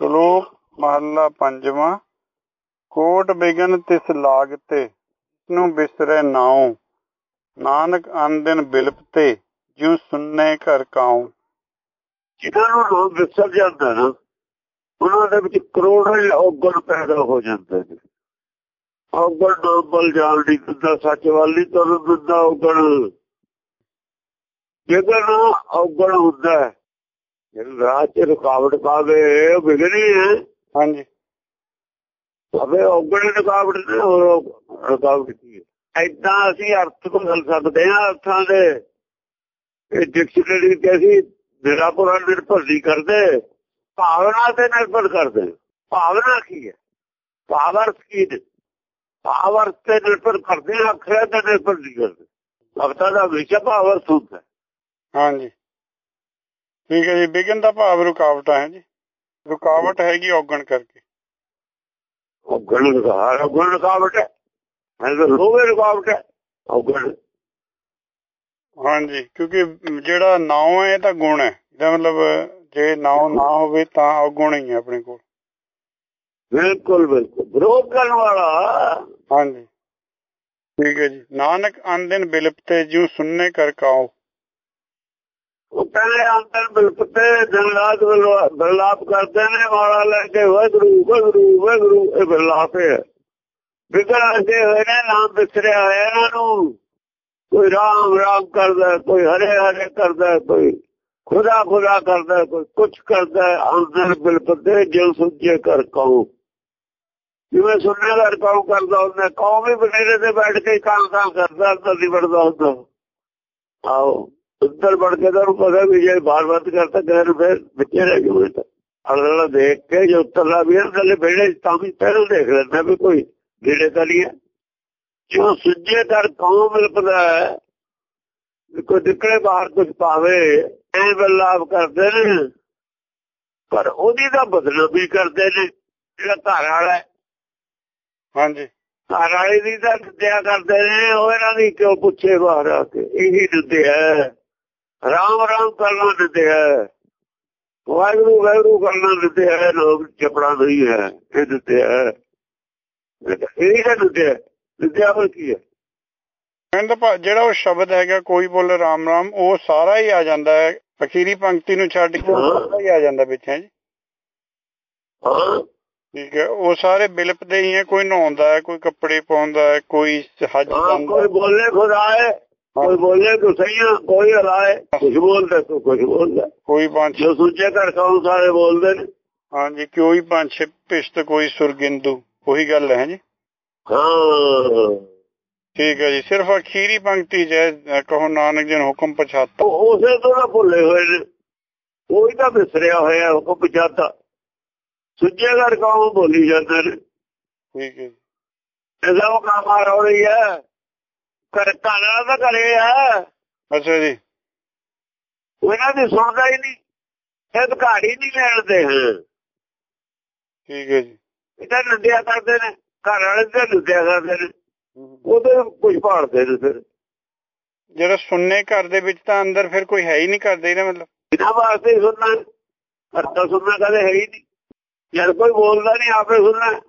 ਸ਼ਲੋਕ ਮਹੱਲਾ ਪੰਜਵਾਂ ਕੋਟ ਬਿਗਨ ਤਿਸ ਲਾਗਤੇ ਨੂੰ ਬਿਸਰੈ ਨਾਉ। ਨਾਨਕ ਅਨਦਿਨ ਬਿਲਪਤੇ ਜਿਉ ਸੁਨਨੇ ਘਰ ਕਾਉ। ਜਿਨ੍ਹਾਂ ਨੂੰ ਲੋਕ ਵਿਸਰ ਜਾਂਦਾ ਨਾ ਉਹਨਾਂ ਦੇ ਵਿੱਚ ਕਰੋੜਾਂ ਔਗਣ ਪੈਦਾ ਹੋ ਜਾਂਦੇ ਨੇ। ਔਗਣ ਨੋਬਲ ਜਾਣ ਦੀ ਦਿੰਦਾ ਸੱਚ ਵੱਲ ਨਹੀਂ ਤੁਰਨ ਦਿੰਦਾ ਔਗਣ ਜੇਕਰ ਔਗਣ ਹੁੰਦਾ ਹੈ, ਜਿਹੜਾ ਰਾਹ 'ਚ ਰੁਕਾਵਟ ਪਾਵੇ ਉਹ ਵਿਗੜੀ ਹੈ। ਹਾਂਜੀ। ਅਵੇ ਔਗਣ ਰੁਕਾਵਟ ਨੇ ਹੋਰ ਰੁਕਾਵਟ ਕੀ ਹੈ? ਐਦਾਂ ਅਸੀਂ ਅਰਥ ਬਦਲ ਸਕਦੇ ਹਾਂ ਅਰਥਾਂ ਦੇ। ਇਹ ਡਿਕਸ਼ਨਰੀ ਤੇ ਅਸੀਂ ਨਿਰਾਪੁਰਾ ਨਿਰਭਰ ਨਹੀਂ ਕਰਦੇ ਭਾਵਨਾ ਤੇ ਨਿਰਭਰ ਕਰਦੇ। ਭਾਵਨਾ ਕੀ ਹੈ? ਭਾਵਰਥ ਕੀ ਨੇ? ਭਾਵਰਥ ਤੇ ਨਿਰਭਰ ਕਰਦੇ ਹਾਂ ਅੱਖਰਾਂ ਤੇ ਨਿਰਭਰ ਨਹੀਂ ਕਰਦੇ। ਭਗਤਾਂ ਦਾ ਵਿਸ਼ਾ ਹੁੰਦਾ ਹੈ। ਹਾਂਜੀ। ਠੀਕ ਹੈ ਜੀ ਬਿਗਨ ਦਾ ਭਾਵ ਰੁਕਾਵਟਾਂ ਹੈ ਜੀ। ਰੁਕਾਵਟ ਹੈਗੀ ਔਗਣ ਕਰਕੇ। ਔਗਣ ਰੁਕਾਵਟ ਔਗਣ ਰੁਕਾਵਟ ਹੈ। ਮੈਂ ਤਾਂ ਲੋਵੇ ਰੁਕਾਵਟ ਹੈ ਔਗਣ। ਹਾਂਜੀ ਕਿਉਂਕਿ ਜਿਹੜਾ ਨਾਉ ਹੈ ਇਹ ਤਾਂ ਗੁਣ ਹੈ। ਇਹਦਾ ਮਤਲਬ ਜੇ ਨਾਉ ਨਾ ਹੋਵੇ ਤਾਂ ਔਗੁਣ ਹੀ ਹੈ ਆਪਣੇ ਕੋਲ। ਬਿਲਕੁਲ ਬਿਲਕੁਲ। ਵਿਰੋਧ ਕਰਨ ਵਾਲਾ। ਹਾਂਜੀ। ਠੀਕ ਹੈ ਜੀ। ਨਾਨਕ ਅਨਦਿਨ ਬਿਲਪਤੇ ਜਿਉ ਸੁਨਨੇ ਕਰ ਕਾਉ ਉਹ ਕਹਿੰਦੇ ਅੰਦਰ ਬਿਲਕੁਤੇ ਦਿਨ ਰਾਤ ਬਿਲਵਾ- ਬਿਰਲਾਪ ਕਰਦੇ ਨੇ ਮਾਲਾ ਲੈ ਕੇ ਵਾਹਿਗੁਰੂ ਵਾਹਿਗੁਰੂ ਵਾਹਿਗੁਰੂ ਇਹ ਬਿਰਲਾਪ ਹੈ ਵਿਗੜ ਅਗੇ ਹੋਏ ਨੇ ਨਾਮ ਵਿਸਰਿਆ ਹੋਇਆ ਇਹਨਾਂ ਨੂੰ ਕੋਈ ਰਾਮ ਰਾਮ ਕਰਦਾ ਕੋਈ ਹਰੇ ਹਰੇ ਕਰਦਾ ਕੋਈ ਖੁਦਾ ਖੁਦਾ ਕਰਦਾ ਕੋਈ ਕੁਛ ਕਰਦਾ ਅੰਦਰ ਬਿਲਕੁਤੇ ਜਿਉ ਸੁਝੇ ਕਰ ਕਹੋ ਜਿਵੇਂ ਸੁਣਨੇ ਦਾ ਕਹੋ ਕਰਦਾ ਉਹਨੇ ਕਹੋ ਵੀ ਬਨੇਰੇ ਤੇ ਬੈਠ ਕੇ ਕਾਂ ਕਾਂ ਕਰਦਾ ਅੰਦਰ ਨਹੀਂ ਵੜਦਾ ਹੁੰਦਾ ਆਓ ਅੰਦਰ ਵੜ ਕੇ ਤਾਂ ਪਤਾ ਵੀ ਜੇ ਬਾਰ ਬਾਰ ਕਰਤਾ ਗੈਰ ਫਿਰ ਬੱਚੇ ਰਹਿ ਗਏ ਤਾਂ ਅਗਲਾ ਦੇਖ ਕੇ ਜੋ ਉੱਤਰਲਾ ਵੀ ਥੱਲੇ ਬੈਠੇ ਤਾਂ ਵੀ ਪਹਿਲਾਂ ਦੇਖ ਲੈਂਦਾ ਵੀ ਕੋਈ ਜਿਹੜੇ ਤਲੀਏ ਜੋ ਸੁੱਜੇ ਕਰ ਕੌਮ ਮਿਲਦਾ ਹੈ ਕੋਈ ਨਿਕਲੇ ਬਾਹਰ ਕੁਝ ਪਾਵੇ ਐ ਬਲਾਪ ਕਰਦੇ ਨੇ। ਪਰ ਉਹਦੀ ਤਾਂ ਬਦਨਾਮੀ ਕਰਦੇ ਨੇ ਜਿਹੜਾ ਘਰ ਵਾਲਾ ਹਾਂਜੀ। ਘਰ ਵਾਲੇ ਦੀ ਤਾਂ ਨਿੰਦਿਆ ਕਰਦੇ ਨੇ ਉਹ ਇਹਨਾਂ ਦੀ ਕਿਉਂ ਪੁੱਛੇ ਬਾਹਰ ਆ ਕੇ? ਇਹੀ ਨਿੰਦਿਆ ਹੈ ਰਾਮ ਰਾਮ ਕਰਨਾ ਨਿੰਦਿਆ ਹੈ। ਵਾਹਿਗੁਰੂ ਵਾਹਿਗੁਰੂ ਕਰਨਾ ਨਿੰਦਿਆ ਹੈ ਲੋਕ ਚਪੜਾ ਨਹੀਂ ਹੈ ਇਹ ਨਿੰਦਿਆ ਹੈ। ਇਹ ਤਾਂ ਨਿੰਦਿਆ ਨਿੰਦਿਆ ਹੋਰ ਕੀ ਹੈ? ਕਹਿੰਦਾ ਜਿਹੜਾ ਉਹ ਸ਼ਬਦ ਹੈਗਾ ਕੋਈ ਬੋਲੇ ਰਾਮ ਰਾਮ ਉਹ ਸਾਰਾ ਹੀ ਆ ਜਾਂਦਾ ਹੈ। ਅਖੀਰੀ ਪੰਕਤੀ ਨੂੰ ਛੱਡ ਕੇ ਸਾਰਾ ਹੀ ਆ ਜਾਂਦਾ ਵਿੱਚ ਹੈ ਜੀ। ਹਾਂ। ਠੀਕ ਹੈ ਉਹ ਸਾਰੇ ਬਿਲਪਦੇ ਹੀ ਹੈ ਕੋਈ ਨਹਾਉਂਦਾ ਹੈ ਕੋਈ ਕੱਪੜੇ ਪਾਉਂਦਾ ਹੈ ਕੋਈ ਹੱਜ ਜਾਂਦਾ ਕੋਈ ਬੋਲੇ ਖੁਦਾ ਹੈ ਕੋਈ ਬੋਲੇ ਕੋ ਸਹੀਆਂ ਕੋਈ ਹਲਾਏ ਕੁਝ ਬੋਲਦਾ ਕੋਈ ਕੁਝ ਬੋਲਦਾ। ਕੋਈ ਪੰਜ ਜੋ ਸੁੱਚੇ ਘਰ ਕੌਣ ਸਾਰੇ ਬੋਲਦੇ ਨੇ। ਹਾਂਜੀ ਕੋਈ ਪੰਜ ਛੇ ਪਿਸ਼ਤ ਕੋਈ ਸੁਰਗਿੰਦੂ ਉਹੀ ਗੱਲ ਹੈ ਜੀ। ਹਾਂ। ਠੀਕ ਹੈ ਜੀ ਸਿਰਫ ਅਖੀਰੀ ਪੰਕਤੀ 'ਚ ਹੈ, ਕਹੋ ਨਾਨਕ ਜਨ ਹੁਕਮ ਪਛਾਤਾ। ਉਸੇ ਤੋਂ ਤਾਂ ਭੁੱਲੇ ਹੋਏ ਨੇ। ਉਹੀ ਤਾਂ ਵਿਸਰਿਆ ਹੋਇਆ ਹੁਕਮ ਪਛਾਤਾ। ਸੁੱਚੇ ਘਰ ਕੌਣ ਬੋਲੀ ਜਾਂਦੇ ਨੇ? ਠੀਕ ਹੈ ਜੀ। ਇਹਦਾ ਉਹ ਕੰਮ ਆ ਰਹੀ ਹੈ। ਆ ਅੱਛਾ ਜੀ। ਉਹ ਇਹਨਾਂ ਦੀ ਸੁਣਦਾ ਹੀ ਨਹੀਂ। ਇਹ ਅਧਿਕਾਰੀ ਨਹੀਂ ਲੈਣਦੇ ਹਾਂ ਠੀਕ ਹੈ ਜੀ। ਇਹਦਾ ਨੰਦਿਆ ਕਰਦੇ ਨੇ ਘਰ ਵਾਲੇ ਤੇ ਨੰਦਿਆ ਕਰਦੇ ਨੇ। ਉਹਦੇ ਕੁਝ ਭਾਲਦੇ ਨੇ ਫਿਰ। ਜਿਹੜਾ ਸੁਣਨੇ ਘਰ ਦੇ ਵਿੱਚ ਤਾਂ ਅੰਦਰ ਫਿਰ ਕੋਈ ਹੈ ਹੀ ਨਹੀਂ ਕਰਦੇ ਇਹਦਾ ਮਤਲਬ। ਇਹਨਾਂ ਵਾਸਤੇ ਸੁਣਨਾ। ਕਰਤਾ ਸੁਣਨਾ ਕਦੇ ਹੈ ਹੀ ਨਹੀਂ। ਜਦ ਕੋਈ ਬੋਲਦਾ ਨਹੀਂ ਆਪੇ ਸੁਣਨਾ।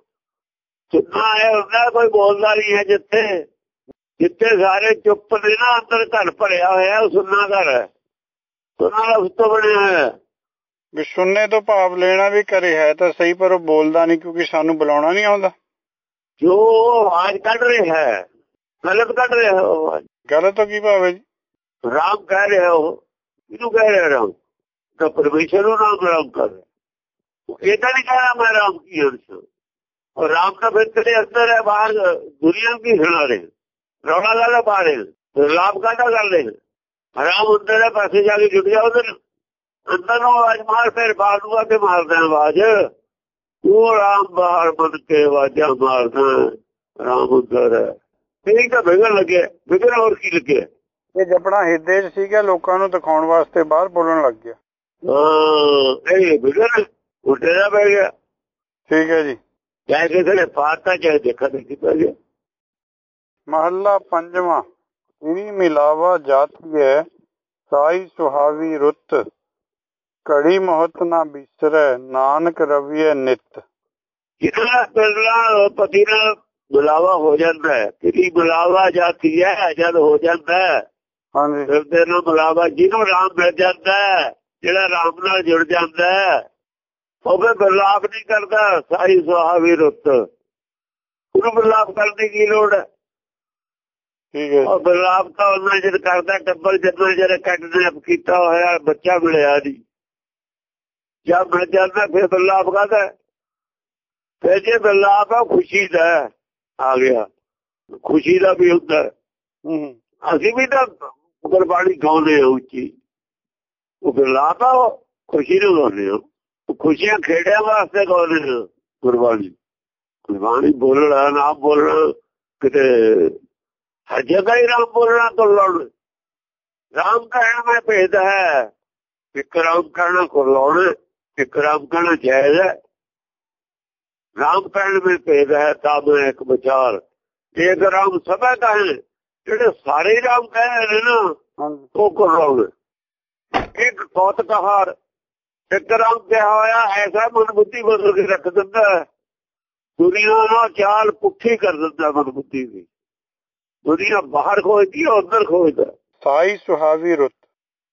ਸੁਣਨਾ ਹੈ ਹੁੰਦਾ ਕੋਈ ਬੋਲਦਾ ਨਹੀਂ ਹੈ ਜਿੱਥੇ। ਜਿੱਥੇ ਸਾਰੇ ਚੁੱਪ ਨੇ ਨਾ ਅੰਦਰ ਘਰ ਭਰਿਆ ਹੋਇਆ ਉਹ ਸੁਣਨਾ ਘਰ ਹੈ। ਸੁਣਨਾ ਦਾ ਉੱਤੋਂ ਬਣਿਆ ਹੋਇਆ ਵੀ ਸੁਣਨੇ ਤੋਂ ਭਾਵ ਲੈਣਾ ਵੀ ਕਰੇ ਹੈ ਤਾਂ ਸਹੀ ਪਰ ਉਹ ਬੋਲਦਾ ਨਹੀਂ ਕਿਉਂਕਿ ਸਾਨੂੰ ਬੁਲਾਉਣਾ ਨਹੀਂ ਆਉਂਦਾ। ਜੋ ਆਵਾਜ਼ ਕੱਢ ਰਿਹਾ ਹੈ ਗਲਤ ਕੱਢ ਰਿਹਾ ਹੈ ਉਹ ਗਲਤ ਕੀ ਭਾਵ ਰਾਮ ਕਹਿ ਰਿਹਾ ਉਹ ਇਹਨੂੰ ਕਹਿ ਰਿਹਾ ਰਾਮ? ਤਾਂ ਪਰਮੇਸ਼ਰ ਨੂੰ ਨਾਮ ਰਾਮ ਕਰ ਇਹ ਤਾਂ ਨਹੀਂ ਕਹਿਣਾ ਮੈਂ ਰਾਮ ਕੀ ਅੰਸ਼। ਰਾਮ ਤਾਂ ਫਿਰ ਤੇਰੇ ਅੰਦਰ ਹੈ ਬਾਹਰ ਦੁਨੀਆ ਕੀ ਸੁਣਾ ਰਹੇ? ਰੌਲਾ ਗਾਲਾ ਪਾ ਰਹੇ ਲਾਭ ਕਾਟਾ ਕਰ ਰਹੇ ਰਾਮ ਅੰਦਰ ਹੈ ਪਾਸੇ ਜਾ ਕੇ ਜੁੜ ਜਾ ਉਧਰ। ਅੰਦਰ ਨੂੰ ਆਵਾਜ਼ ਮਾਰ ਫਿਰ ਬਾਹਰ ਨੂੰ ਆ ਕੇ ਮਾਰਦਾ ਆਵਾਜ਼। ਉਹ ਰਾਮ ਬਾਹਰ ਬਣ ਕੇ ਆਵਾਜ਼ਾਂ ਮਾਰਦਾ। ਰਾਮ ਹੈ ਇਹ ਤਾਂ ਵਿਗੜ ਲੱਗਿਆ। ਵਿਗੜ ਹੋਰ ਕੀ ਲੱਗਿਆ? ਇਹ ਜਪਣਾ ਹਿਰਦੇ 'ਚ ਸੀਗਾ ਲੋਕਾਂ ਨੂੰ ਦਿਖਾਉਣ ਵਾਸਤੇ ਬਾਹਰ ਬੋਲਣ ਲੱਗ ਗਿਆ। ਹਾਂ ਇਹ ਬਿਗੜ ਉੱਟੇ ਦਾ ਪੈ ਗਿਆ। ਠੀਕ ਹੈ ਜੀ। ਚਾਹੇ ਕਿਸੇ ਨੇ ਪਾਤਾ ਚਾਹੇ ਦੇਖਾ ਦੇਖੀ ਪੈ ਗਿਆ। ਮਹੱਲਾ ਪੰਜਵਾਂ ਇਨੀ ਮਿਲਾਵਾ ਜਾਤੀ ਹੈ ਸਾਈ ਸੁਹਾਵੀ ਰੁੱਤ ਘੜੀ ਮੋਹਤ ਨਾ ਬਿਸਰੈ ਨਾਨਕ ਰਵੀਐ ਨਿਤ। ਜਿਹੜਾ ਪਹਿਲਾਂ ਪਤੀ ਨਾਲ ਬੁਲਾਵਾ ਹੋ ਜਾਂਦਾ ਹੈ ਕਿਹਦੀ ਬੁਲਾਵਾ ਜਾਤੀ ਹੈ ਜਦ ਹੋ ਜਾਂਦਾ ਹੈ ਹਾਂਜੀ। ਫਿਰ ਤੇ ਨੂੰ ਬੁਲਾਵਾ ਜਿਹਨੂੰ ਰਾਮ ਮਿਲ ਜਾਂਦਾ ਹੈ ਜਿਹੜਾ ਰਾਮ ਨਾਲ ਜੁੜ ਜਾਂਦਾ ਹੈ ਉਹ ਫਿਰ ਬਰਲਾਪ ਨਹੀਂ ਕਰਦਾ ਸਾਈ ਸੁਹਾਵੀ ਰੁੱਤ। ਉਹਨੂੰ ਬਰਲਾਪ ਕਰਨ ਦੀ ਕੀ ਲੋੜ ਹੈ? ਠੀਕ ਹੈ ਉਹ ਬਰਲਾਪ ਤਾਂ ਉਹਨਾਂ ਜਦ ਕਰਦਾ ਟੱਬਰ ਜਦੋਂ ਜਿਹੜੇ ਕੱਢਨੇ ਕੀਤਾ ਹੋਇਆ ਬੱਚਾ ਮਿਲਿਆ ਨਹੀਂ ਜਦ ਮਿਲ ਜਾਂਦਾ ਫਿਰ ਬਰਲਾਪ ਕਰਦਾ ਫਿਰ ਜੇ ਬਰਲਾਪ ਆ ਖੁਸ਼ੀ ਦਾ ਆ ਗਿਆ। ਖੁਸ਼ੀ ਦਾ ਵੀ ਹੁੰਦਾ ਅਸੀਂ ਵੀ ਤਾਂ ਗੁਰਬਾਣੀ ਗਾਉਂਦੇ ਹਾਂ ਉੱਚੀ। ਉਹ ਬਰਲਾਪ ਆ ਖੁਸ਼ੀ ਨੂੰ ਗਾਉਂਦੇ ਹਾਂ। ਖੁਸ਼ੀਆਂ ਖੇੜਿਆਂ ਵਾਸਤੇ ਗਾਉਂਦੇ ਹਾਂ ਗੁਰਬਾਣੀ। ਗੁਰਬਾਣੀ ਬੋਲਣਾ ਨਾ ਬੋਲਣਾ ਕਿਤੇ ਹਰ ਜਗ੍ਹਾ ਹੀ ਰਾਮ ਬੋਲਣਾ ਤੋਂ ਲੜ। ਰਾਮ ਕਹਿਣ ਮੈਂ ਭੇਦ ਹੈ, ਇੱਕ ਰਾਮ ਕਹਿਣਾ ਕੋ ਲੋੜ, ਇੱਕ ਰਾਮ ਕਹਿਣਾ ਜਾਇਜ਼ ਹੈ। ਰਾਮ ਕਹਿਣ ਵਿੱਚ ਭੇਦ ਹੈ, ਤਾਂ ਮੈਂ ਇੱਕ ਵਿਚਾਰ। ਇੱਕ ਰਾਮ ਸਭਾ ਕਹੇ ਜਿਹੜੇ ਸਾਰੇ ਰਾਮ ਕਹਿੰਦੇ ਨੇ ਨਾ, ਉਹ ਕੋ ਲੋੜ। ਇੱਕ ਕੌਤ ਕਹਾਰ, ਇੱਕ ਰਾਮ ਕਿਹਾ ਹੋਇਆ, ਐਸਾ ਮਨ ਬੁੱਧੀ ਬਦਲ ਕੇ ਰੱਖ ਦਿੰਦਾ ਹੈ। ਦੁਨੀਆ ਨਾਲ ਚਾਲ ਪੁੱਠੀ ਕਰ ਦਿੰਦਾ ਮਨ ਬੁੱਧੀ ਦੀ। ਦੁਨੀਆ ਬਾਹਰ ਖੋਜਦੀ ਹੈ ਅੰਦਰ ਖੋਜਦਾ ਸਾਈ ਸੁਹਾਵੀ ਰੁੱਤ।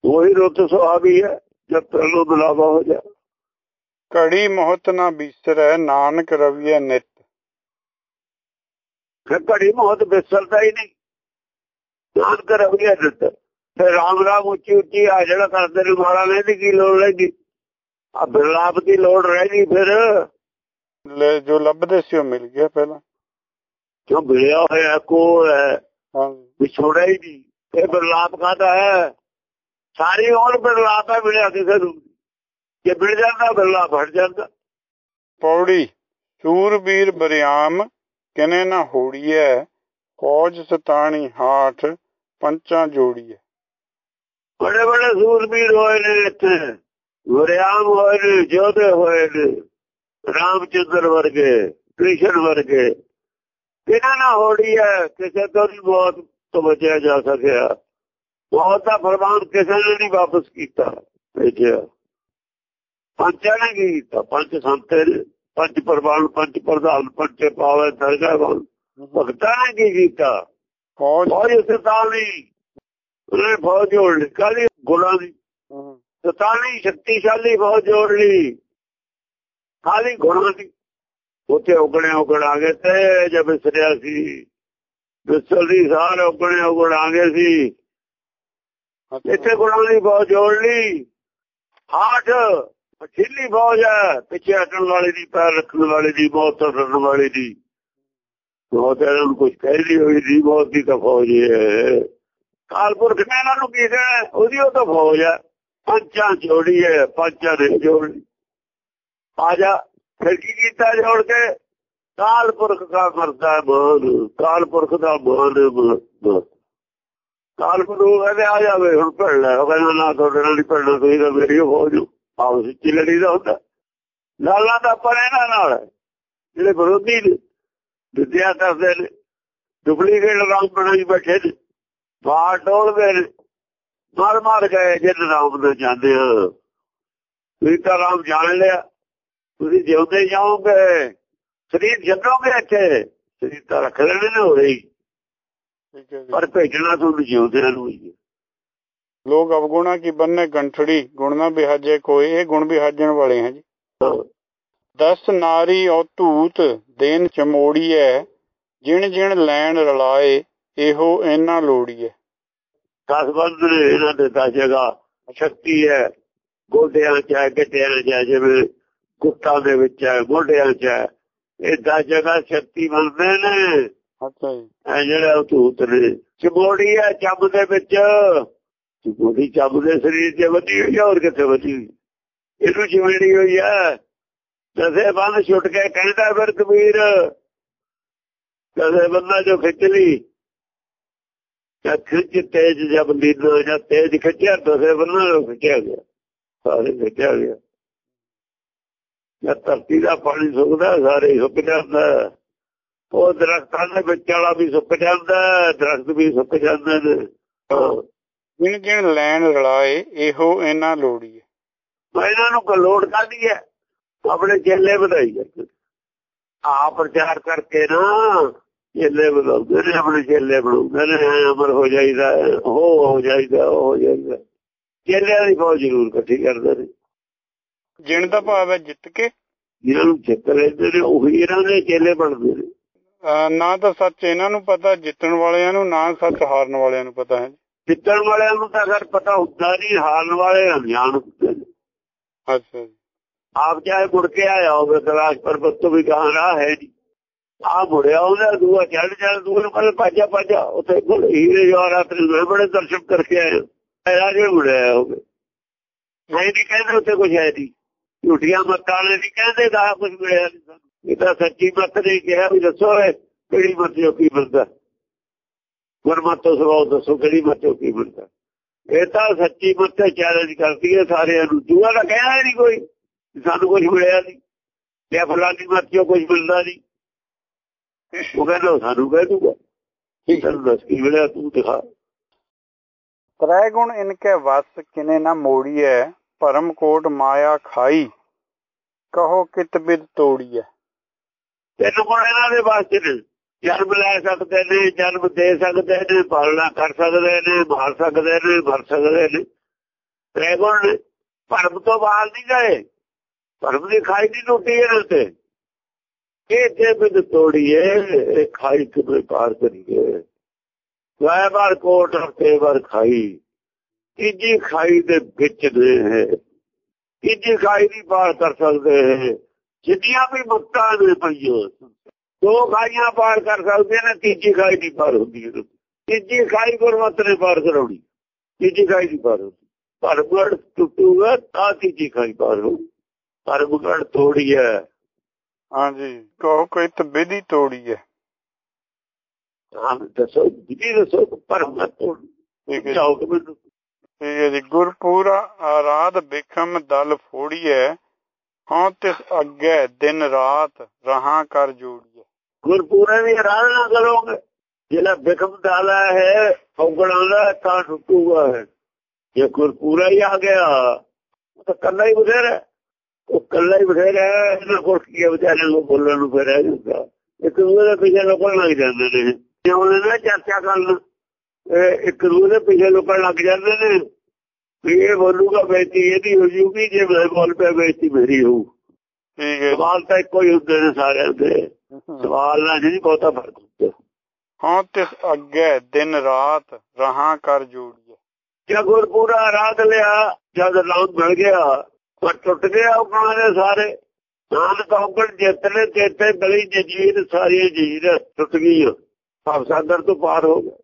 ਉਹੀ ਰੁੱਤ ਸੁਹਾਵੀ ਹੈ ਜਦ ਪਹਿਲੋਂ ਬੁਲਾਵਾ ਹੋ ਜਾ ਘੜੀ ਮੋਹਤ ਨਾ ਬਿਸਰੈ ਨਾਨਕ ਰਵੀਐ ਨਿਤ। ਫਿਰ ਘੜੀ ਮੌਤ ਬਿਸਰਦਾ ਹੀ ਨਹੀਂ। ਨਾਨਕ ਰਵੀਆ ਦਿੱਤ ਫਿਰ ਰਾਮ ਰਾਮ ਉੱਚੀ ਉੱਚੀ ਆ ਜਿਹੜਾ ਕਰਦੇ ਨੇ ਮਾਰਾ ਨੇ ਦੀ ਕੀ ਲੋੜ ਲੈਂਦੀ ਆ ਬਿਰਲਾਪ ਦੀ ਲੋੜ ਰਹਿਣੀ ਫਿਰ। ਲੈ ਜੋ ਲੱਭਦੇ ਸੀ ਉਹ ਮਿਲ ਗਿਆ ਪਹਿਲਾਂ। ਜੋ ਮਿਲਿਆ ਹੋਇਆ ਕੋਲ ਹੈ ਹਾਂਜੀ ਵਿਛੋੜਾ ਹੀ ਨਹੀਂ। ਇਹ ਬਿਰਲਾਪ ਖਾਦਾ ਹੈ? ਸਾਰੀ ਹੋਰ ਬਿਰਲਾਪ ਹੈ ਮਿਲਿਆ ਕਿਸੇ ਨੂੰ ਜੇ ਮਿਲ ਜਾਂਦਾ ਬਿਰਲਾਪ ਹਟ ਜਾਂਦਾ। ਪੌੜੀ ਸੂਰਬੀਰ ਬਰਿਆਮ ਕਿਨੇ ਨਾ ਹੋੜੀਐ ਫੌਜ ਸਤਾਣੀ ਹਾਠ ਪੰਚਾਂ ਜੋੜੀਐ। ਬੜੇ ਬੜੇ ਸੂਰਬੀਰ ਹੋਏ ਨੇ ਇੱਥੇ। ਗੁਰਿਆਮ ਹੋਏ ਨੇ ਜੋਧੇ ਹੋਏ ਨੇ। ਰਾਮਚੰਦਰ ਵਰਗੇ ਕ੍ਰਿਸ਼ਨ ਵਰਗੇ। ਕਿਹਨਾਂ ਨਾ ਹੋੜੀ ਹੈ ਕਿਸੇ ਤੋਂ ਨਹੀਂ ਬਹੁਤ ਤੋਂ ਬਚਿਆ ਜਾ ਸਕਿਆ। ਬਹੁਤ ਦਾ ਫਰਮਾਨ ਕਿਸੇ ਨੇ ਨਹੀਂ ਵਾਪਸ ਕੀਤਾ ਭੇਜਿਆ। ਪੰਚਾਂ ਨੇ ਕੀਤਾ ਪੰਜ ਸੰਤੇ ਪੰਜ ਪ੍ਰਵਾਨ ਪੰਜ ਪ੍ਰਧਾਨ ਪੰਚੇ ਪਾਵੇ ਦਰਗਾਹ ਭਗਤਾਂ ਨੇ ਕੀ ਕੀਤਾ? ਫੌਜ। ਸਤਾਣੀ ਉਹਨੇ ਫੌਜ ਜੋੜ ਲਈ ਕਾਹਦੀ ਗੁਲਾਂ ਦੀ। ਸਤਾਣੀ ਸ਼ਕਤੀਸ਼ਾਲੀ ਫੌਜ ਜੋੜ ਲਈ। ਖਾਲੀ ਗੁਣਾਂ ਦੀ। ਉੱਥੇ ਉਗਣੇ ਉਗੜ ਆ ਗਏ ਤੇ ਜਦ ਵਿਸਰਿਆ ਸੀ। ਵਿਸਲ ਦੀ ਸਾਰ ਉਗਣੇ ਉਗੜ ਆ ਗਏ ਸੀ। ਇੱਥੇ ਗੁਣਾਂ ਦੀ ਫੌਜ ਜੋੜ ਲਈ। ਹਾਠ ਛਿੱਲੀ ਫੌਜ ਹੈ ਪਿੱਛੇ ਹਟਣ ਵਾਲੇ ਦੀ ਪੈਰ ਰੱਖਣ ਵਾਲੇ ਦੀ ਮੌਤ ਤੋਂ ਡਰਨ ਵਾਲੇ ਦੀ। ਬਹੁਤ ਇਹਨਾਂ ਨੂੰ ਕੁਝ ਕਹਿਦੀ ਹੋਈ ਦੀ ਮੌਤ ਦੀ ਤਾਂ ਫੌਜ ਹੈ ਕਾਲਪੁਰਖ ਨੇ ਇਹਨਾਂ ਨੂੰ ਕੀ ਉਹਦੀ ਉਹ ਤਾਂ ਫੌਜ ਹੈ। ਪੰਚਾਂ ਜੋੜੀ ਹੈ ਪੰਚਾਂ ਦੇ ਜੋੜੀ ਆ ਜਾ। ਫਿਰ ਕੀ ਕੀਤਾ ਜੋੜ ਕੇ ਕਾਲਪੁਰਖ ਦਾ ਮਰਦਾ ਮਾਨ ਕਾਲਪੁਰਖ ਦਾ ਮਾਨ ਕਾਲ ਪੁਰਖ ਕਹਿੰਦੇ, ਆ ਜਾਵੇ ਹੁਣ ਪੜ ਲੈ। ਉਹ ਕਹਿੰਦਾ, ਨਾ, ਤੁਹਾਡੇ ਨਾਲ ਨਹੀਂ ਪੜਨਾ ਤੁਸੀਂ ਤਾਂ ਮੇਰੀ ਫੌਜ ਹੋ ਆਪਸ ਵਿੱਚ ਲੜੀ ਦਾ ਹੁੰਦਾ। ਲਾਲਾ ਦਾ ਪਰ ਇਹਨਾਂ ਨਾਲ। ਜਿਹੜੇ ਵਿਰੋਧੀ ਨੇ ਵਿਦਿਆ ਕਰਦੇ ਨੇ। ਡੁਪਲੀਕੇਟ ਰਾਮ ਬਣਾਈ ਬੈਠੇ ਨੇ। ਬਾਹਰ ਟੋਲਦੇ ਨੇ। ਮਾਰ ਮਾਰ ਗਏ, ਜਿੰਨ ਰਾਮ ਨੂੰ ਜਾਂਦੇ ਆ। ਤੁਸੀਂ ਤਾਂ ਰਾਮ ਜਾਣ ਲਿਆ। ਤੁਸੀਂ ਜਿਉਂਦੇ ਜਾਓਗੇ ਸਰੀਰ ਜੰਦੋਗੇ ਇੱਥੇ ਸਰੀਰ ਤਾਂ ਰੱਖ ਲੈਣੇ ਨੇ ਹੋ। ਰਹੀ ਪਰ ਭੇਜਣਾ ਤੁਹਾਨੂੰ ਜਿਉਂਦੇ ਨੂੰ ਹੀ। ਲੋਕ ਅਵਗੁਣਾ ਕੀ ਬੰਨੇ ਗੰਠੜੀ ਗੁਣ ਨਾ ਬਿਹਾਜੇ ਕੋਈ ਇਹ ਗੁਣ ਬਿਹਾਜਣ ਵਾਲੇ ਹੈ ਜੀ। ਦਸ ਨਾਰੀ ਔ ਧੂਤ ਦੇਨ ਚਮੋੜੀਐ ਜਿਣ ਜਿਣ ਲੈਣ ਰਲਾਏ ਇਹੋ ਇਹਨਾਂ ਲੋੜੀਐ। ਦਸ ਬੰਦ ਨੇ ਇਹਨਾਂ ਦੇ ਦਸ ਸ਼ਕਤੀ ਹੈ। ਗੋਡਿਆਂ ਚ ਗਿੱਟਿਆਂ ਚ ਜਿਵੇਂ ਗੁੱਟਾਂ ਦੇ ਵਿੱਚ ਹੈ ਗੋਡਿਆਂ ਚ ਹੈ। ਇਹ ਦਸ ਜਗ੍ਹਾ ਸ਼ਕਤੀ ਬਣਦੇ ਨੇ। ਅੱਛਾ ਜੀ। ਇਹ ਜਿਹੜਾ ਉਹ ਧੂਤ ਨੇ। ਚਮੋੜੀ ਹੈ ਚੱਬ ਦੇ ਵਿੱਚ। ਚਮੋੜੀ ਚੱਬ ਦੇ ਸਰੀਰ 'ਚ ਵਧੀ ਹੋਈ ਹੋਰ ਕਿੱਥੇ ਵਧੀ ਹੋਈ? ਇਹਨੂੰ ਚਿਮੜੀ ਹੋਈ ਹੈ। ਦਸੇ ਬੰਦ ਛੁੱਟ ਕੇ ਕਹਿੰਦਾ ਫਿਰ ਕਬੀਰ। ਦਸੇ ਬੰਦਾ ਜੋ ਖਿੱਚ ਲਈ। ਖਿੱਚ ਤੇਜ ਜਬ ਲੀਨਾ ਜਾਂ ਤੇਜ ਖਿੱਚਿਆ ਦਸੇ ਬੰਦਾ ਖਿੱਚਿਆ ਗਿਆ। ਸਾਰੇ ਖਿੱਚਿਆ ਗਿਆ। ਜਾਂ ਧਰਤੀ ਦਾ ਪਾਣੀ ਸੁੱਕਦਾ ਸਾਰੇ ਹੀ ਸੁੱਕ ਜਾਂਦਾ। ਉਹ ਦਰਖਤਾਂ ਦੇ ਵਿੱਚ ਵਾਲਾ ਵੀ ਸੁੱਕ ਜਾਂਦਾ ਦਰਖਤ ਵੀ ਸੁੱਕ ਜਾਂਦੇ ਨੇ। ਹਾਂ। ਜਿਣ ਜਿਣ ਲੈਣ ਰਲਾਏ ਇਹੋ ਇਹਨਾਂ ਲੋੜੀਐ ਮੈਂ ਇਹਨਾਂ ਨੂੰ ਕਲੋੜ ਕਰਦੀ ਹੈ? ਆਪਣੇ ਚੇਲੇ ਵਧਾਈ ਜਾਂਦੇ। ਆ ਪ੍ਰਚਾਰ ਕਰਕੇ ਨਾ ਚੇਲੇ ਬਣਾਉਂਦੇ ਨੇ ਆਪਣੇ ਚੇਲੇ ਬਣਾਉਂਦੇ ਨੇ ਅਮਰ ਹੋ ਜਾਈਦਾ ਹੋ ਹੋ ਜਾਈਦਾ ਹੋ ਜਾਈਦਾ। ਚੇਲਿਆਂ ਦੀ ਬਹੁਤ ਜ਼ਰੂਰ ਇਕੱਠੀ ਕਰਦੇ ਨੇ। ਜਿਣ ਦਾ ਭਾਵ ਹੈ ਜਿੱਤ ਕੇ। ਜਿਹਨਾਂ ਨੂੰ ਜਿੱਤ ਲੈਂਦੇ ਨੇ ਉਹੀ ਇਹਨਾਂ ਦੇ ਚੇਲੇ ਬਣਦੇ ਨੇ। ਨਾ ਤਾਂ ਸੱਚ ਇਹਨਾਂ ਨੂੰ ਪਤਾ ਜਿੱਤਣ ਵਾਲਿਆਂ ਨੂੰ ਨਾ ਸੱਚ ਹਾਰਨ ਵਾਲਿਆਂ ਨੂੰ ਪਤਾ ਹੈ ਜਿੱਤਣ ਵਾਲਿਆਂ ਨੂੰ ਤਾਂ ਅਗਰ ਪਤਾ ਹੁੰਦਾ ਨਹੀਂ ਹਾਰਨ ਵਾਲੇ ਅਣਜਾਣ ਹੁੰਦੇ ਨੇ। ਅੱਛਾ ਜੀ। ਆਪ ਚਾਹੇ ਮੁੜ ਕੇ ਆਇਆ ਹੋਵੇ ਕਲਾਸ਼ ਪਰਬਤ ਤੋਂ ਵੀ ਕਹਾਂ ਰਾਹ ਹੈ ਨਹੀਂ ਆ ਮੁੜਿਆ ਉਹਦਾ ਦੂਆ ਚੜ ਚੜ ਨੂੰ ਕਹਿੰਦਾ ਪਾਜਾ ਪਾਜਾ ਉੱਥੇ ਕੋਲ ਹੀਰੇ ਜਵਾਹਰਾਤ ਨੇ ਬੜੇ ਦਰਸ਼ਨ ਕਰਕੇ ਆਏ ਰਾਜੇ ਮੁੜਿਆ ਹੋਵੇ। ਨਹੀਂ ਨਹੀਂ ਕਹਿੰਦੇ ਉੱਥੇ ਕੁਝ ਹੈ ਨਹੀਂ ਝੂਠੀਆਂ ਮੱਤਾਂ ਨੇ ਨਹੀਂ ਕਹਿੰਦੇ ਦਾ ਕੁਝ ਮਿਲਿਆ ਨਹੀਂ ਸਾਨੂੰ। ਇਹ ਤਾਂ ਸੱਚੀ ਮੱਤ ਨੇ ਕਿਹਾ ਵੀ ਦੱਸੋ ਕਿਹੜੀ ਮੱਤ ਕੀ ਮਿਲਦਾ। ਗੁਰਮਤਿ ਤੋਂ ਦੱਸੋ ਕਿਹੜੀ ਮੱਤ ਕੀ ਮਿਲਦਾ। ਇਹ ਤਾਂ ਸੱਚੀ ਮੱਤ ਚੈਲੰਜ ਕਰਦੀ ਹੈ ਸਾਰਿਆਂ ਨੂੰ। ਦੂਆ ਤਾਂ ਕਹਿਣਾ ਨਹੀਂ ਕੋਈ ਸਾਨੂੰ ਕੁਝ ਮਿਲਿਆ ਨਹੀਂ ਜਾਂ ਫਲਾਨੀ ਮੱਤ ਜੋ ਕੁਝ ਮਿਲਦਾ ਨਹੀਂ ਉਹ ਕਹਿੰਦਾ ਸਾਨੂੰ ਕਹਿ ਦੂਗਾ। ਸਾਨੂੰ ਦੱਸ ਕੀ ਮਿਲਿਆ ਤੂੰ ਦਿਖਾ। ਤ੍ਰੈ ਗੁਣ ਇਨਕੇ ਵਸ ਕਿਨੇ ਨਾ ਮੋੜੀਐ। ਭਰਮ ਕੋਟ ਮਾਇਆ ਖਾਈ, ਕਹੋ ਕਿਤ ਬਿਦ ਤੋੜੀਐ। ਤਿੰਨ ਗੁਣ ਇਹਨਾਂ ਦੇ ਵਾਸਤੇ ਨੇ? ਜਨਮ ਲੈ ਸਕਦੇ ਨੇ, ਜਨਮ ਦੇ ਸਕਦੇ ਨੇ, ਪਾਲਣਾ ਕਰ ਸਕਦੇ ਨੇ, ਮਾਰ ਸਕਦੇ ਨੇ, ਮਰ ਸਕਦੇ ਨੇ। ਤ੍ਰੈ ਗੁਣ ਭਰਮ ਤੋਂ ਬਾਹਰ ਨਹੀਂ ਗਏ। ਭਰਮ ਦੀ ਖਾਈ ਨਹੀਂ ਟੁੱਟੀ ਇਹਨਾਂ ਤੇ ਇਹ ਤੇ ਬਿਦ ਤੋੜੀਏ ਇਹ ਖਾਈ ਕਿਵੇਂ ਪਾਰ ਕਰੀਏ? ਵਾਇ ਬਾਰ ਕੋਟ ਹਫ਼ਤੇ ਵਾਰ ਖਾਈ। ਤੀਜੀ ਖਾਈ ਦੇ ਵਿੱਚ ਨੇ ਹੈ। ਤੀਜੀ ਖਾਈ ਨਹੀਂ ਪਾਰ ਕਰ ਸਕਦੇ ਹੈ। ਜਿੰਨੀਆਂ ਵੀ ਮੁਕਤਾਂ ਨੇ ਪਈਓ ਦੋ ਖਾਈਆਂ ਪਾਰ ਕਰ ਸਕਦੇ ਨੇ ਤੀਜੀ ਖਾਈ ਨਹੀਂ ਪਾਰ ਹੁੰਦੀ ਇਹਨੂੰ। ਤੀਜੀ ਖਾਈ ਗੁਰਮਤ ਨੇ ਪਾਰ ਕਰਾਉਣੀ। ਤੀਜੀ ਖਾਈ ਨਹੀਂ ਪਾਰ ਹੁੰਦੀ। ਪਰਮਗੜ ਟੁੱਟੂਗਾ ਤਾਂ ਤੀਜੀ ਖਾਈ ਪਾਰ ਹੋ। ਪਰਮਗੜ ਤੋੜੀ ਹੈ। ਹਾਂਜੀ ਕਹੋ ਕਿਤ ਬਿਧੀ ਤੋੜੀਐ ਹਾਂ। ਦੱਸੋ ਜੀ ਦੱਸੋ ਪਰਮਗੜ ਤੋੜ। ਠੀਕ ਹੈ ਜਾਓ ਕਿ ਮੈਨੂੰ ਹੈ ਜੀ ਗੁਰਪੂਰਾ ਆਰਾਧ ਬਿਖਮ ਦਲ ਫੋੜੀਐ ਹਾਂ ਤਿਸ ਅੱਗੇ ਦਿਨ ਰਾਤ ਰਹਾ ਕਰ ਜੋੜੀਐ। ਗੁਰਪੂਰੇ ਦੀ ਆਰਾਧਨਾ ਕਰੋਗੇ ਜਿਹੜਾ ਬਿਕਮ ਡਾਲਾ ਹੈ ਔਗਣਾ ਦਾ ਤਾਂ ਟੁੱਟੂਗਾ ਹੈ ਜੇ ਗੁਰਪੂਰਾ ਹੀ ਆ ਗਿਆ ਉਹ ਤਾਂ ਕੱਲਾ ਹੀ ਬਥੇਰਾ ਉਹ ਕੱਲਾ ਹੀ ਬਥੇਰਾ ਹੈ, ਇਹਨਾਂ ਕੋਲ ਕੀ ਵਿਚਾਰੇ ਨੂੰ ਬੋਲਣ ਨੂੰ ਫਿਰ ਰਹਿ ਜਾਂਦਾ ਇੱਕ ਦੂਜੇ ਦੇ ਪਿੱਛੇ ਲੋਕਾਂ ਲੱਗ ਜਾਂਦੇ ਨੇ। ਜੇ ਉਹਨੇ ਚਰਚਾ ਕਰਨ ਇੱਕ ਦੂਜੇ ਦੇ ਪਿੱਛੇ ਲੋਕਾਂ ਲੱਗ ਜਾਂਦੇ ਨੇ। ਵੀ ਇਹ ਬੋਲੂਗਾ ਬੇਇੱਜ਼ਤੀ ਇਹਦੀ ਹੋ ਜੂਗੀ ਜੇ ਮੈਂ ਬੋਲ ਪਿਆ ਬੇਇੱਜ਼ਤੀ ਮੇਰੀ ਹੋਊ। ਸਵਾਲ ਤਾਂ ਇੱਕੋ ਹੀ ਹੁੰਦੇ ਨੇ ਸਾਰਿਆਂ ਦੇ। ਸਵਾਲ ਨਾਲ ਨਹੀਂ ਬਹੁਤਾ ਫ਼ਰਕ ਹੁੰਦਾ। ਹਾਂ ਤਿਸ ਅੱਗੇ ਦਿਨ ਰਾਤ ਰਹਾ ਕਰ ਜੋੜੀਐ ਜੇ ਗੁਰਪੂਰਾ ਰਾਤ ਲਿਆ ਜਦ ਲਾਉਂ ਮਿਲ ਗਿਆ ਪਰ ਟੁੱਟ ਗਿਆ ਉਹਨਾਂ ਦੇ ਸਾਰੇ। ਨਾਨਕ ਔਗਣ ਜਿੱਤਨੇ ਤੇਤੇ ਗਲੀ ਜਜੀਰ ਸਾਰੀ ਜੀਰ ਟੁੱਟ ਗਈ ਆਪ ਸਾਦਰ ਤੋਂ ਪਾਰ ਹੋ ਗਿਆ।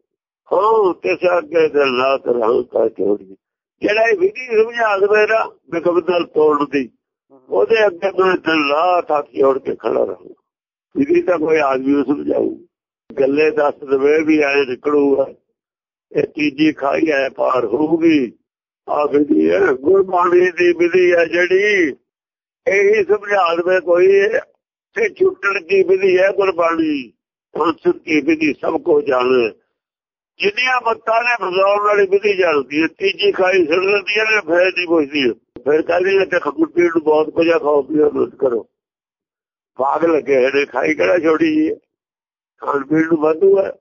ਹਾਂ ਤੇ ਅੱਗੇ ਦਿਲ ਰਾਤ ਰਹਾ ਕਰ ਜੋੜੀ ਜਿਹੜਾ ਇਹ ਵਿਧੀ ਸਮਝਾ ਦਵੇ ਨਾ, ਬਿਕਬਦਲ ਤੋੜਨ ਦੀ, ਉਹਦੇ ਅੱਗੇ ਮੈਂ ਦਿਲ ਰਾਤ ਹੱਥ ਜੋੜ ਕੇ ਖੜਾ ਰਹਾਂ ਵਿਧੀ ਤਾਂ ਕੋਈ ਆਦਮੀ ਨੂੰ ਗੱਲੇ ਦੱਸ ਦਵੇ ਵੀ ਐ ਨਿਕਲੂਗਾ। ਇਹ ਤੀਜੀ ਖਾਈ ਐ, ਪਾਰ ਹੋਊਗੀ। ਆ ਵਿਧੀ ਹੈ ਗੁਰਬਾਣੀ ਦੀ ਵਿਧੀ ਹੈ ਜਿਹੜੀ। ਇਹੀ ਸਮਝਾ ਦਵੇ ਕੋਈ, ਤੇ ਛੁੱਟਣ ਦੀ ਵਿਧੀ ਹੈ ਗੁਰਬਾਣੀ। ਸੰਸਦ ਦੀ ਵਿਧੀ ਸਭ ਕੋ ਜਾਣੇ। ਜਿੰਨੀਆਂ ਮੱਤਾਂ ਨੇ ਬਜ਼ਾਉਣ ਵਾਲੀ ਵਿਧੀ ਜਾਣਦੀ ਹੈ ਤੀਜੀ ਖਾਈ ਸੁਣ ਲੈਂਦੀ ਹੈ ਫੇਰ ਨਹੀਂ ਪੁੱਛਦੀ ਫਿਰ ਕਹਿੰਦੀ ਹੈ ਕਿ ਖਬਰ ਪੀਣ ਨੂੰ ਬਹੁਤ ਕੁਝ ਆ, ਖਾਓ ਪੀਓ ਲੁੱਟ ਕਰੋ ਬਾਗ ਲੱਗੇ ਹੋਏ ਨੇ ਖਾਈ ਕਿਹੜਾ ਛੋੜੀ ਜੀ ਹੈ ਖਾਣ ਪੀਣ ਨੂੰ ਵਾਧੂ ਹੈ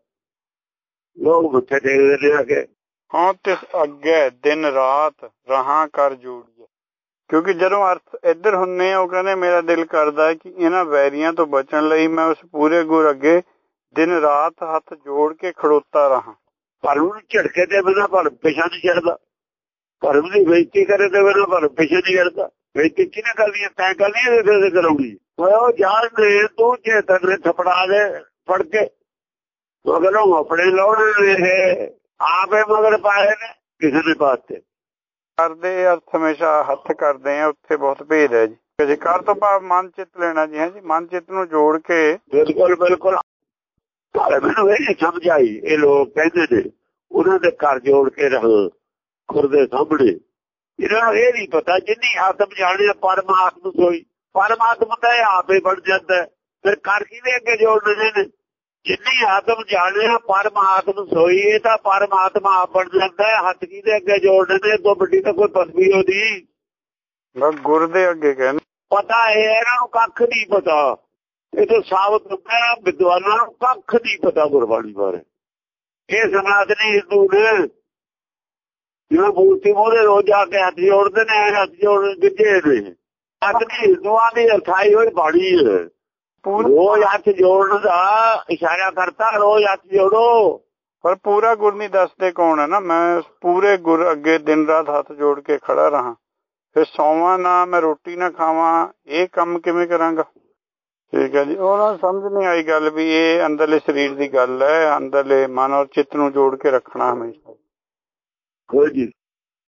ਲੋਕ ਮੱਥੇ ਟੇਕਦੇ ਨੇ ਆ ਕੇ ਹਾਂ ਤਿਸ ਅੱਗੇ ਦਿਨ ਰਾਤ ਰਹਾ ਕਰ ਜੋੜੀਐ ਕਿਉਂਕਿ ਜਦੋਂ ਅਰਥ ਇੱਧਰ ਹੁੰਨੇ ਆ ਉਹ ਕਹਿੰਦੇ ਮੇਰਾ ਦਿਲ ਕਰਦਾ ਹੈ ਕਿ ਇਹਨਾਂ ਵੈਰੀਆਂ ਤੋਂ ਬਚਣ ਲਈ ਮੈਂ ਉਸ ਪੂਰੇ ਗੁਰ ਅੱਗੇ ਦਿਨ ਰਾਤ ਹੱਥ ਜੋੜ ਕੇ ਖੜੋਤਾ ਰਹਾ ਪਰ ਉਹਨੂੰ ਝਟਕੇ ਦੇ ਬਿਨਾਂ ਪਰ ਪਿਛਾ ਨਹੀਂ ਚੜਦਾ। ਪਰ ਉਹਦੀ ਬੇਇੱਜ਼ਤੀ ਕਰੇ ਤੇ ਬਿਨਾਂ ਪਰ ਪਿਛਾ ਨਹੀਂ ਚੜਦਾ। ਬੇਇੱਜ਼ਤੀ ਕਿਹਨੇ ਕਰਨੀ ਹੈ? ਤੈਂ ਕਰਨੀ ਹੈ ਤੇ ਕਰਾਉਣੀ ਉਹ ਜਾਣ ਦੇ ਤੂੰ ਜੇ ਤਗੜੇ ਥਪੜਾ ਦੇ ਫੜ ਕੇ। ਮਗਰੋਂ ਆਪਣੇ ਲਾਉਣੇ ਨੇ ਆਪੇ ਮਗਰ ਪਾਏ ਨੇ ਕਿਸੇ ਦੇ ਪਾਤੇ ਕਰਦੇ ਅਰਥ ਹਮੇਸ਼ਾ ਹੱਥ ਕਰਦੇ ਆ ਉੱਥੇ ਬਹੁਤ ਭੇਦ ਹੈ ਜੀ। ਜੇ ਕਰ ਤੋਂ ਭਾਵ ਮਨ ਚਿੱਤ ਲੈਣਾ ਜੀ ਹੈ ਜੀ? ਮਨ ਚਿੱਤ ਨੂੰ ਜੋੜ ਕੇ ਬਿਲਕੁਲ ਬਿਲਕੁਲ। ਪਰ ਮੈਨੂੰ ਇਹ ਨਹੀਂ ਸਮਝ ਆਈ ਇਹ ਲੋਕ ਕਹਿੰਦੇ ਨੇ ਉਹਨਾਂ ਦੇ ਘਰ ਜੋੜ ਕੇ ਰਹੋ ਖੁਰਦੇ ਸਾਹਮਣੇ। ਇਹਨਾਂ ਨੂੰ ਇਹ ਨਹੀਂ ਪਤਾ ਜਿੰਨੀ ਆਤਮ ਜਾਣੇ ਪਰਮਾਤਮਾ ਸੋਈ। ਪਰਮਾਤਮਾ ਤਾਂ ਆਪੇ ਬਣ ਜਾਂਦਾ। ਫਿਰ ਕਰ ਕਿਹਦੇ ਅੱਗੇ ਜੋੜਨੇ ਨੇ ਜਿੰਨੀ ਆਤਮ ਜਾਣੇ ਪਰਮਾਤਮਾ ਸੋਈ ਇਹ ਤਾਂ ਪਰਮਾਤਮਾ ਆਪ ਬਣ ਜਾਂਦਾ ਹੱਥ ਕਿਹਦੇ ਅੱਗੇ ਜੋੜਨੇ ਨੇ? ਤੋਂ ਵੱਡੀ ਤਾਂ ਕੋਈ ਪਦਵੀ ਉਹਦੀ। ਬਸ ਗੁਰ ਦੇ ਅੱਗੇ ਕਹਿੰਦੇ ਪਤਾ ਹੈ ਇਹਨਾਂ ਨੂੰ ਕੱਖ ਨਹੀਂ ਪਤਾ। ਇਹ ਤਾਂ ਸਾਬਤ ਹੁੰਦਾ ਵਿਦਵਾਨਾਂ ਨੂੰ ਕੱਖ ਨਹੀਂ ਪਤਾ ਗੁਰਬਾਣੀ ਬਾਰੇ। ਇਹ ਸਨਾਤਨੀ ਹਿੰਦੂ ਨੇ ਜਿਵੇਂ ਮੂਰਤੀ ਮੋਰੇ ਰੋਜ਼ ਜਾ ਕੇ ਹੱਥ ਜੋੜਦੇ ਨੇ ਹੱਥ ਜੋੜ ਦਿੱਤੇ ਨੇ। ਸਨਾਤਨੀ ਹਿੰਦੂਆਂ ਦੀ ਅਰਥਾਈ ਹੋਈ ਬਾਣੀ ਹੈ। ਰੋਜ਼ ਹੱਥ ਜੋੜਨ ਦਾ ਇਸ਼ਾਰਾ ਕਰਤਾ ਰੋਜ਼ ਹੱਥ ਜੋੜੋ। ਪਰ ਪੂਰਾ ਗੁਰ ਨਹੀਂ ਦੱਸਦੇ ਕੌਣ ਹੈ ਨਾ। ਮੈਂ ਪੂਰੇ ਗੁਰ ਅੱਗੇ ਦਿਨ ਰਾਤ ਹੱਥ ਜੋੜ ਕੇ ਖੜਾ ਰਹਾ। ਫਿਰ ਸੌਵਾਂ ਨਾ ਮੈਂ ਰੋਟੀ ਨਾ ਖਾਵਾਂ ਇਹ ਕੰਮ ਕਿਵੇਂ ਕਰਾਂਗਾ? ਠੀਕ ਹੈ ਜੀ। ਉਹਨਾਂ ਨੂੰ ਸਮਝ ਨਹੀਂ ਆਈ ਗੱਲ ਵੀ ਇਹ ਅੰਦਰਲੇ ਸਰੀਰ ਦੀ ਗੱਲ ਹੈ। ਅੰਦਰਲੇ ਮਨ ਔਰ ਚਿੱਤ ਨੂੰ ਜੋੜ ਕੇ ਰੱਖਣਾ ਹਮੇਸ਼ਾ। ਕੋਈ ਜੀ।